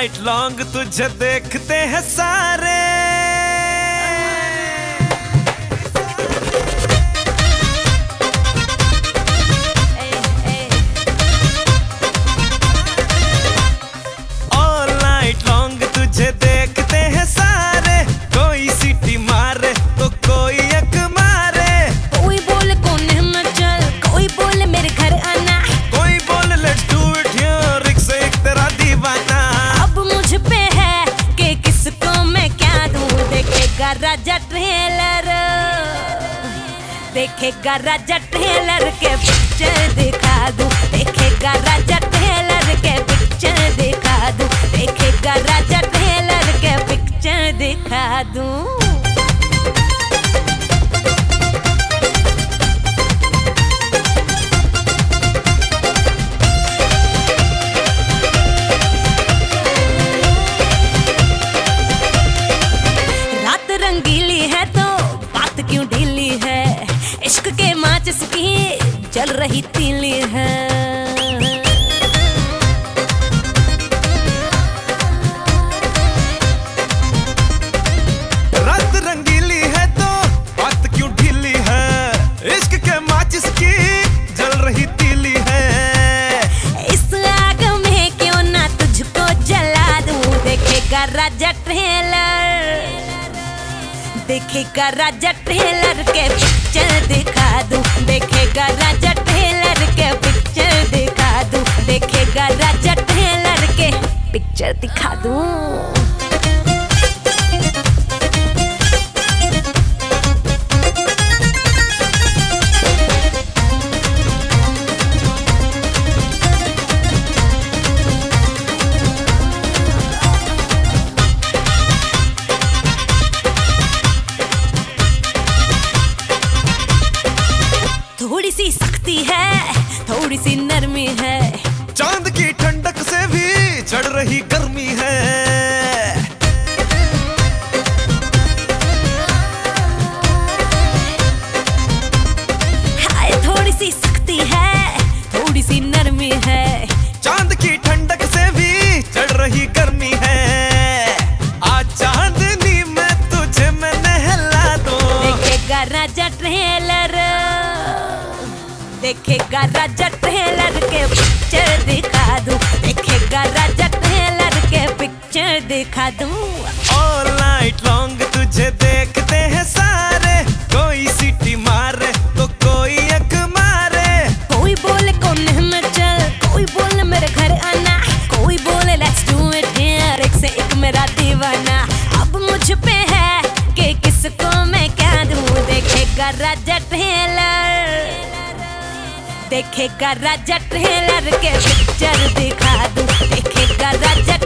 Night long तुझे देखते हैं सारे। राजा ट्रेलर देखेगा राजा ट्रेलर के पिक्चर दिखा दूँ। देखेगा राजा ट्रेलर के पिक्चर दिखा दूँ। देखेगा राजा ट्रेलर के पिक्चर दिखा दूँ। तुझको जला दूँ? देखेगा राजा ट्रेलर देखेगा राजा ट्रेलर के पिक्चर दिखा दूँ। दिखा थोड़ी सी सख्ती है थोड़ी सी नरमी है। चाँद की ठंडक से भी चढ़ रही गर्मी देखेगा राजा ट्रेलर देखेगा राजा ट्रेलर के पिक्चर दिखा दूँ। देखेगा राजा ट्रेलर के पिक्चर दिखा दूँ। ऑल नाइट लॉन्ग तुझे देखते राजा ट्रेलर देखेगा राजा ट्रेलर के पिक्चर दिखा दू। देखे का राजा